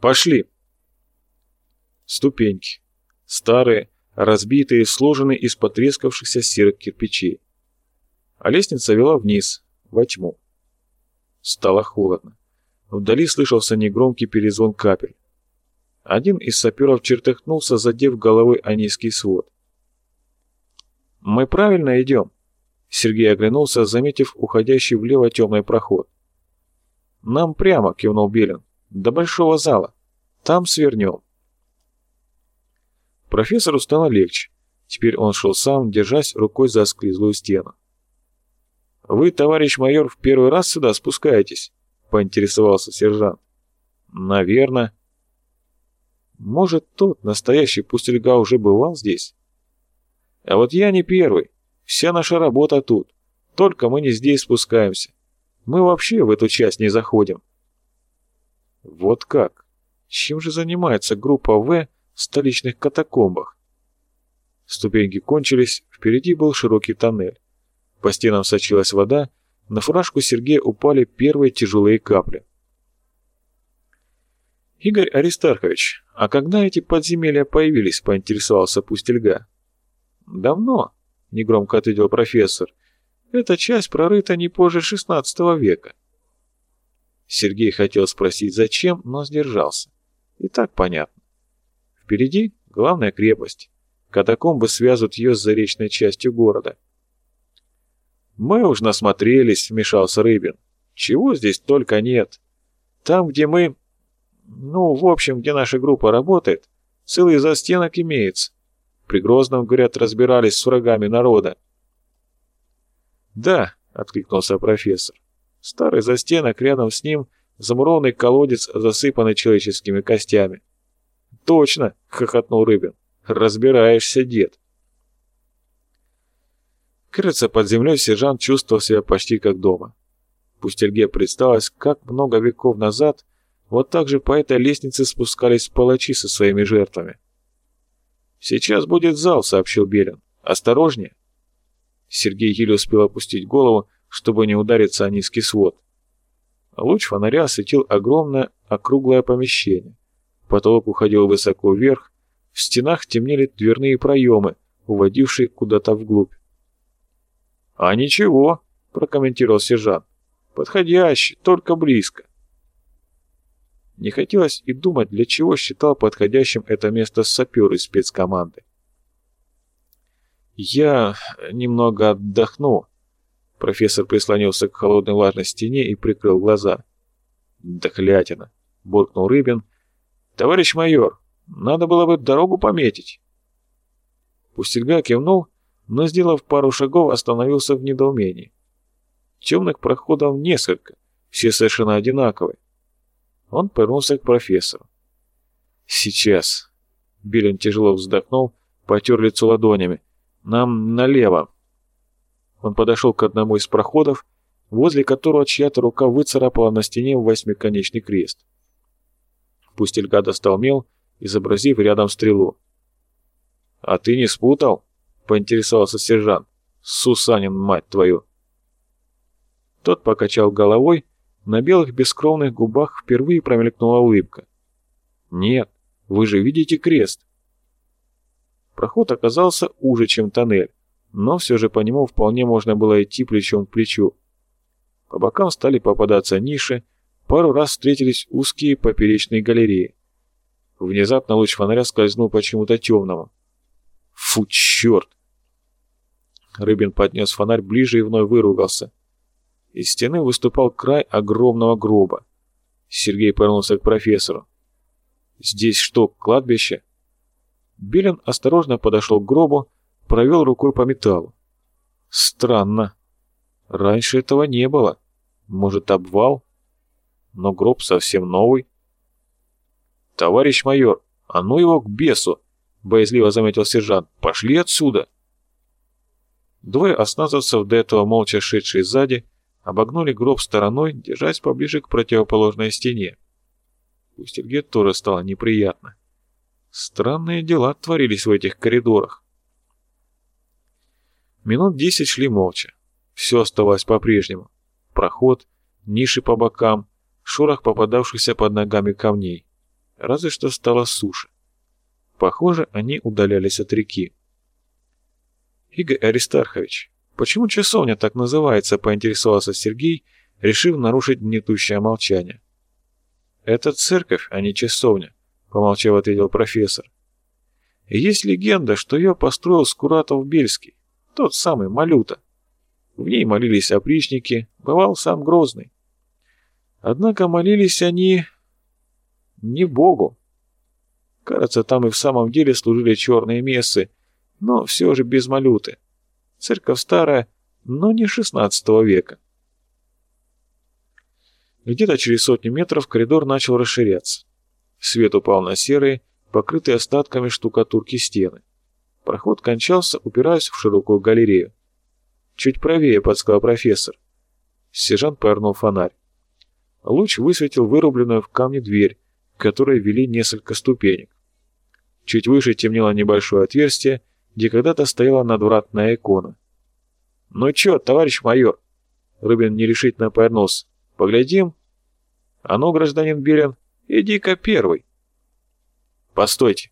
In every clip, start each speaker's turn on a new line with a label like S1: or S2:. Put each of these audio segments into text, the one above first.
S1: Пошли!» Ступеньки. Старые, разбитые, сложенные из потрескавшихся серых кирпичей. А лестница вела вниз, во тьму. Стало холодно. Вдали слышался негромкий перезвон капель. Один из саперов чертыхнулся, задев головой о низкий свод. «Мы правильно идем?» Сергей оглянулся, заметив уходящий влево темный проход. «Нам прямо», — кивнул Белин, — «до большого зала. Там свернем». Профессору стало легче. Теперь он шел сам, держась рукой за склизлую стену. «Вы, товарищ майор, в первый раз сюда спускаетесь?» — поинтересовался сержант. «Наверно». «Может, тот, настоящий пустельга, уже бывал здесь?» «А вот я не первый. Вся наша работа тут. Только мы не здесь спускаемся. Мы вообще в эту часть не заходим». «Вот как? Чем же занимается группа В в столичных катакомбах?» Ступеньки кончились, впереди был широкий тоннель. По стенам сочилась вода, на фуражку Сергея упали первые тяжелые капли. «Игорь Аристархович, а когда эти подземелья появились?» – поинтересовался Пустельга. «Давно», – негромко ответил профессор. «Эта часть прорыта не позже XVI века». Сергей хотел спросить, зачем, но сдержался. И так понятно. Впереди главная крепость. Катакомбы связывают ее с заречной частью города. «Мы уж насмотрелись», — вмешался Рыбин. «Чего здесь только нет. Там, где мы... Ну, в общем, где наша группа работает, целый застенок имеется. При Грозном, говорят, разбирались с врагами народа». «Да», — откликнулся профессор. «Старый застенок, рядом с ним замурованный колодец, засыпанный человеческими костями». «Точно!» — хохотнул Рыбин. «Разбираешься, дед». Кажется, под землей сержант чувствовал себя почти как дома. Пустельге представилось, как много веков назад вот так же по этой лестнице спускались палачи со своими жертвами. «Сейчас будет зал», — сообщил Белин. «Осторожнее». Сергей еле успел опустить голову, чтобы не удариться о низкий свод. Луч фонаря осветил огромное округлое помещение. Потолок уходил высоко вверх, в стенах темнели дверные проемы, уводившие куда-то вглубь. «А ничего», — прокомментировал сержант. «Подходящий, только близко». Не хотелось и думать, для чего считал подходящим это место сапер из спецкоманды. «Я немного отдохну», — профессор прислонился к холодной влажной стене и прикрыл глаза. «Дохлятина», — буркнул Рыбин. «Товарищ майор, надо было бы дорогу пометить». Пустельга кивнул но, сделав пару шагов, остановился в недоумении. Темных проходов несколько, все совершенно одинаковые. Он повернулся к профессору. «Сейчас». Билин тяжело вздохнул, потер лицо ладонями. «Нам налево». Он подошел к одному из проходов, возле которого чья-то рука выцарапала на стене восьмиконечный крест. Пустельга достал мел, изобразив рядом стрелу. «А ты не спутал?» поинтересовался сержант. «Сусанин, мать твою!» Тот покачал головой, на белых бескровных губах впервые промелькнула улыбка. «Нет, вы же видите крест!» Проход оказался уже, чем тоннель, но все же по нему вполне можно было идти плечом к плечу. По бокам стали попадаться ниши, пару раз встретились узкие поперечные галереи. Внезапно луч фонаря скользнул почему-то темному. «Фу, черт!» Рыбин поднес фонарь ближе и вновь выругался. Из стены выступал край огромного гроба. Сергей повернулся к профессору. «Здесь что, кладбище?» Белин осторожно подошел к гробу, провел рукой по металлу. «Странно. Раньше этого не было. Может, обвал? Но гроб совсем новый». «Товарищ майор, а ну его к бесу!» — боязливо заметил сержант. «Пошли отсюда!» Двое осназовцев, до этого молча шедшие сзади, обогнули гроб стороной, держась поближе к противоположной стене. Пустельге тоже стало неприятно. Странные дела творились в этих коридорах. Минут десять шли молча. Все оставалось по-прежнему. Проход, ниши по бокам, шорох попадавшихся под ногами камней. разве что стало суше. Похоже, они удалялись от реки. «Игорь Аристархович, почему часовня так называется?» – поинтересовался Сергей, решив нарушить гнетущее молчание. «Это церковь, а не часовня», — помолчав, ответил профессор. «Есть легенда, что ее построил Скуратов-Бельский, тот самый Малюта. В ней молились опричники, бывал сам Грозный. Однако молились они не Богу. Кажется, там и в самом деле служили черные мессы, но все же без Малюты. Церковь старая, но не XVI века. Где-то через сотню метров коридор начал расширяться. Свет упал на серые, покрытые остатками штукатурки стены. Проход кончался, упираясь в широкую галерею. «Чуть правее», — подсказал профессор. Сержант повернул фонарь. Луч высветил вырубленную в камне дверь, к которой вели несколько ступенек. Чуть выше темнело небольшое отверстие, где когда-то стояла надвратная икона. «Ну чё, товарищ майор?» Рыбин нерешительно повернулся. Поглядим. А ну, гражданин Белин, иди-ка первый. Постойте.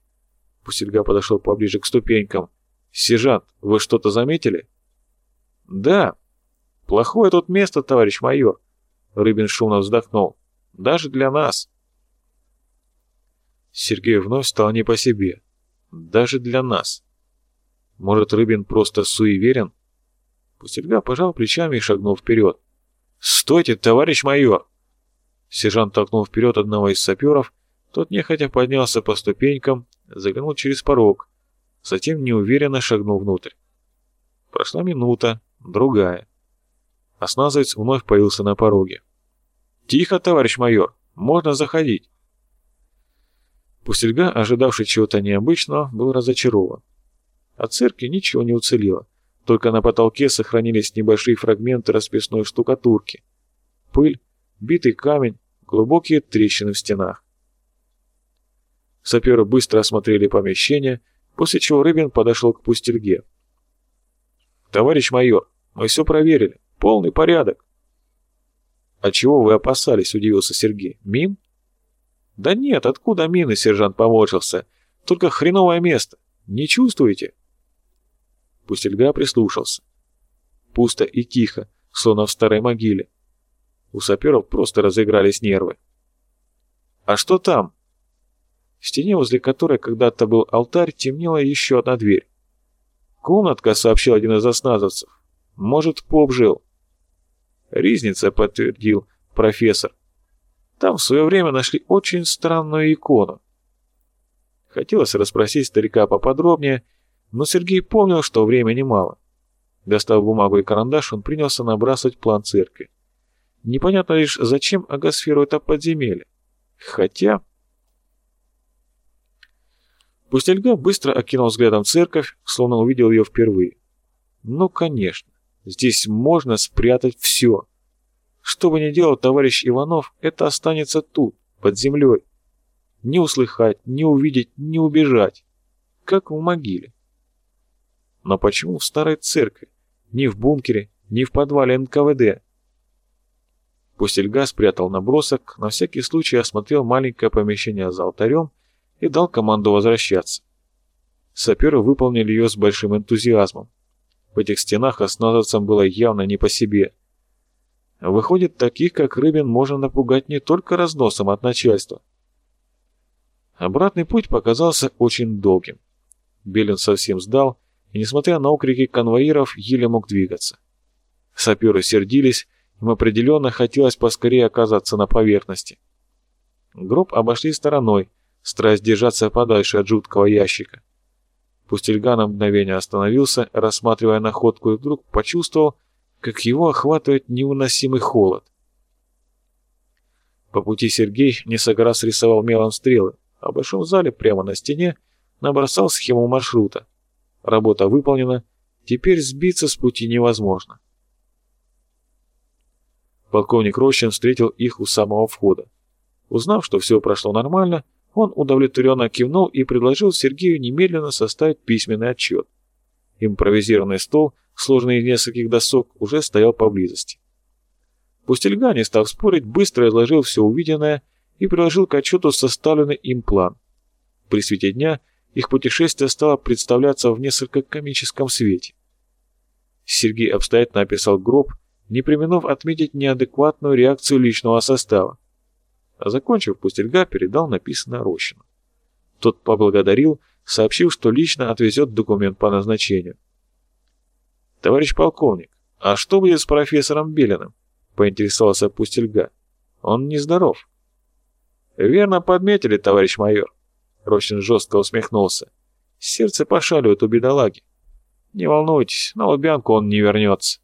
S1: Пустельга подошел поближе к ступенькам. Сержант, вы что-то заметили? Да. Плохое тут место, товарищ майор. Рыбин шумно вздохнул. Даже для нас. Сергей вновь стал не по себе. Даже для нас. Может, Рыбин просто суеверен? Пустельга пожал плечами и шагнул вперед. «Стойте, товарищ майор!» Сержант толкнул вперед одного из саперов, тот нехотя поднялся по ступенькам, заглянул через порог, затем неуверенно шагнул внутрь. Прошла минута, другая. Осназовец вновь появился на пороге. «Тихо, товарищ майор, можно заходить!» Пустельга, ожидавший чего-то необычного, был разочарован. От церкви ничего не уцелело. Только на потолке сохранились небольшие фрагменты расписной штукатурки. Пыль, битый камень, глубокие трещины в стенах. Саперы быстро осмотрели помещение, после чего Рыбин подошел к пустельге. «Товарищ майор, мы все проверили. Полный порядок». «А чего вы опасались?» – удивился Сергей. «Мин?» «Да нет, откуда мины?» – сержант поморщился. «Только хреновое место. Не чувствуете?» Пустельга прислушался. Пусто и тихо, словно в старой могиле. У саперов просто разыгрались нервы. «А что там?» В стене, возле которой когда-то был алтарь, темнела еще одна дверь. «Комнатка», — сообщил один из осназовцев. «Может, поп жил». «Ризница», — подтвердил профессор. «Там в свое время нашли очень странную икону». Хотелось расспросить старика поподробнее, — но Сергей помнил, что времени мало. Достав бумагу и карандаш, он принялся набрасывать план церкви. Непонятно лишь, зачем агосферу это подземелье. Хотя... Пустельга быстро окинул взглядом церковь, словно увидел ее впервые. Ну, конечно, здесь можно спрятать все. Что бы ни делал товарищ Иванов, это останется тут, под землей. Не услыхать, не увидеть, не убежать. Как в могиле. Но почему в старой церкви? Ни в бункере, ни в подвале НКВД. Пустельга спрятал набросок, на всякий случай осмотрел маленькое помещение за алтарем и дал команду возвращаться. Саперы выполнили ее с большим энтузиазмом. В этих стенах осназовцам было явно не по себе. Выходит, таких, как Рыбин, можно напугать не только разносом от начальства. Обратный путь показался очень долгим. Белин совсем сдал и, несмотря на окрики конвоиров, еле мог двигаться. Саперы сердились, им определенно хотелось поскорее оказаться на поверхности. Гроб обошли стороной, стараясь держаться подальше от жуткого ящика. Пустельга на мгновение остановился, рассматривая находку, и вдруг почувствовал, как его охватывает невыносимый холод. По пути Сергей несколько раз рисовал мелом стрелы, а в большом зале прямо на стене набросал схему маршрута. Работа выполнена, теперь сбиться с пути невозможно. Полковник Рощин встретил их у самого входа. Узнав, что все прошло нормально, он удовлетворенно кивнул и предложил Сергею немедленно составить письменный отчет. Импровизированный стол, сложный из нескольких досок, уже стоял поблизости. Пустельга, не став спорить, быстро изложил все увиденное и приложил к отчету составленный им план. При свете дня их путешествие стало представляться в несколько комическом свете. Сергей обстоятельно описал гроб, не применув отметить неадекватную реакцию личного состава. А закончив, Пустельга передал написанное Рощину. Тот поблагодарил, сообщил, что лично отвезет документ по назначению. «Товарищ полковник, а что будет с профессором Белиным?» — поинтересовался Пустельга. «Он нездоров». «Верно подметили, товарищ майор», — Рощин жестко усмехнулся. «Сердце пошаливает у бедолаги. Не волнуйтесь, на Лубянку он не вернется.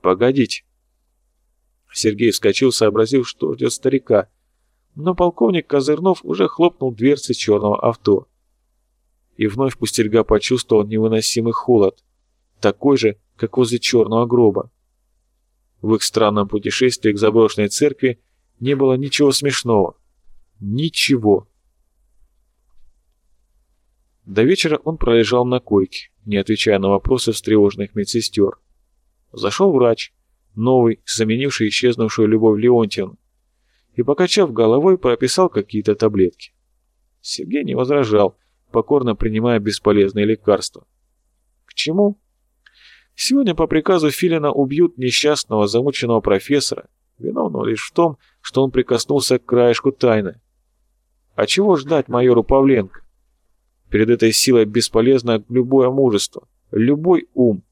S1: Погодите. Сергей вскочил, сообразил, что ждет старика. Но полковник Козырнов уже хлопнул дверцы черного авто. И вновь Пустельга почувствовал невыносимый холод, такой же, как возле черного гроба. В их странном путешествии к заброшенной церкви не было ничего смешного. Ничего. До вечера он пролежал на койке, не отвечая на вопросы встревоженных медсестер. Зашел врач, новый, заменивший исчезнувшую Любовь Леонтьевну, и, покачав головой, прописал какие-то таблетки. Сергей не возражал, покорно принимая бесполезные лекарства. К чему? Сегодня по приказу Филина убьют несчастного замученного профессора, виновного лишь в том, что он прикоснулся к краешку тайны. А чего ждать майору Павленко? Перед этой силой бесполезно любое мужество, любой ум.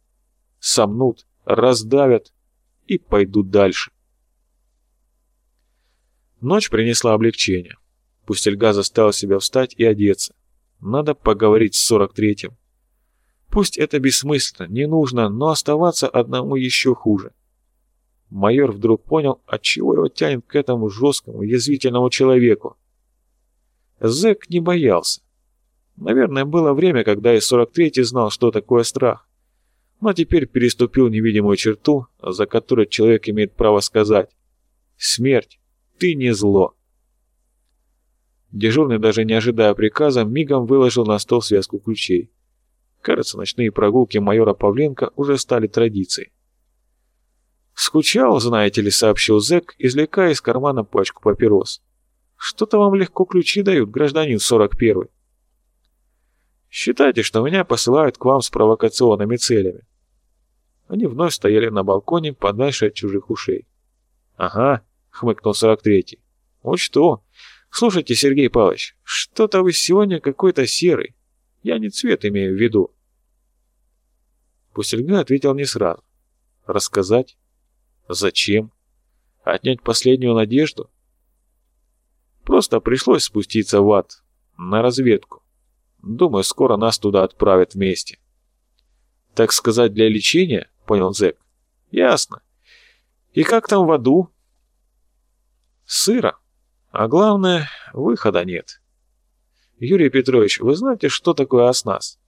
S1: Сомнут, раздавят и пойдут дальше. Ночь принесла облегчение. Пустельга заставил себя встать и одеться. Надо поговорить с 43-м. Пусть это бессмысленно, не нужно, но оставаться одному еще хуже. Майор вдруг понял, отчего его тянет к этому жесткому, язвительному человеку. Зэк не боялся. Наверное, было время, когда и 43-й знал, что такое страх. Но теперь переступил невидимую черту, за которой человек имеет право сказать «Смерть, ты не зло». Дежурный, даже не ожидая приказа, мигом выложил на стол связку ключей. Кажется, ночные прогулки майора Павленко уже стали традицией. «Скучал, знаете ли», — сообщил зэк, извлекая из кармана пачку папирос. «Что-то вам легко ключи дают, гражданин 41-й». Считайте, что меня посылают к вам с провокационными целями. Они вновь стояли на балконе, подальше от чужих ушей. «Ага», — хмыкнул 43-й. «Вот что? Слушайте, Сергей Павлович, что-то вы сегодня какой-то серый. Я не цвет имею в виду». Пустельга ответил не сразу. «Рассказать? Зачем? Отнять последнюю надежду?» Просто пришлось спуститься в ад, на разведку. Думаю, скоро нас туда отправят вместе. Так сказать, для лечения, понял Зэк. Ясно. И как там в аду? Сыро. А главное, выхода нет. Юрий Петрович, вы знаете, что такое оснас?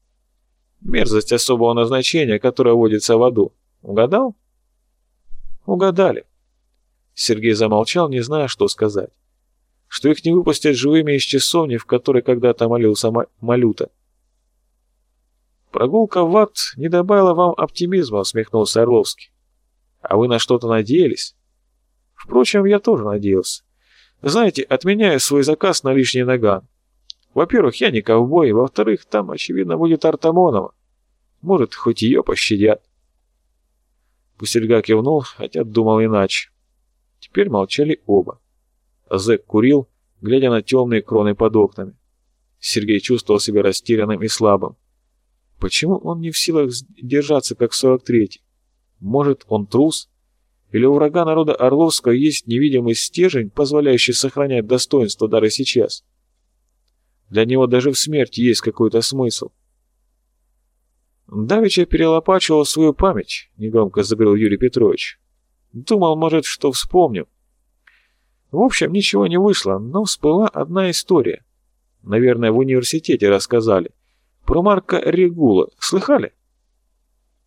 S1: Мерзость особого назначения, которая водится в аду. Угадал? Угадали. Сергей замолчал, не зная, что сказать что их не выпустят живыми из часовни, в которой когда-то молился Малюта. «Прогулка в ад не добавила вам оптимизма», — усмехнулся Орловский. «А вы на что-то надеялись?» «Впрочем, я тоже надеялся. Знаете, отменяю свой заказ на лишний наган. Во-первых, я не ковбой, во-вторых, там, очевидно, будет Артамонова. Может, хоть ее пощадят». Пустельга кивнул, хотя думал иначе. Теперь молчали оба. Зэк курил, глядя на темные кроны под окнами. Сергей чувствовал себя растерянным и слабым. Почему он не в силах держаться, как 43-й? Может, он трус? Или у врага народа Орловского есть невидимый стержень, позволяющий сохранять достоинство даже сейчас? Для него даже в смерти есть какой-то смысл. Давича перелопачивал свою память, негромко заговорил Юрий Петрович. Думал, может, что вспомню. В общем, ничего не вышло, но всплыла одна история. Наверное, в университете рассказали. Про Марка Регула. Слыхали?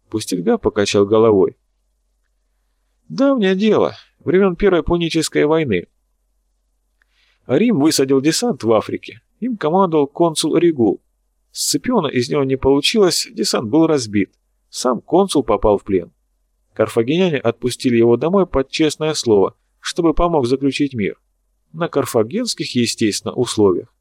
S1: Пустельга покачал головой. Давнее дело, времен Первой Пунической войны. Рим высадил десант в Африке. Им командовал консул Регул. Сципиона из него не получилось, десант был разбит. Сам консул попал в плен. Карфагеняне отпустили его домой под честное слово, чтобы помог заключить мир. На карфагенских, естественно, условиях.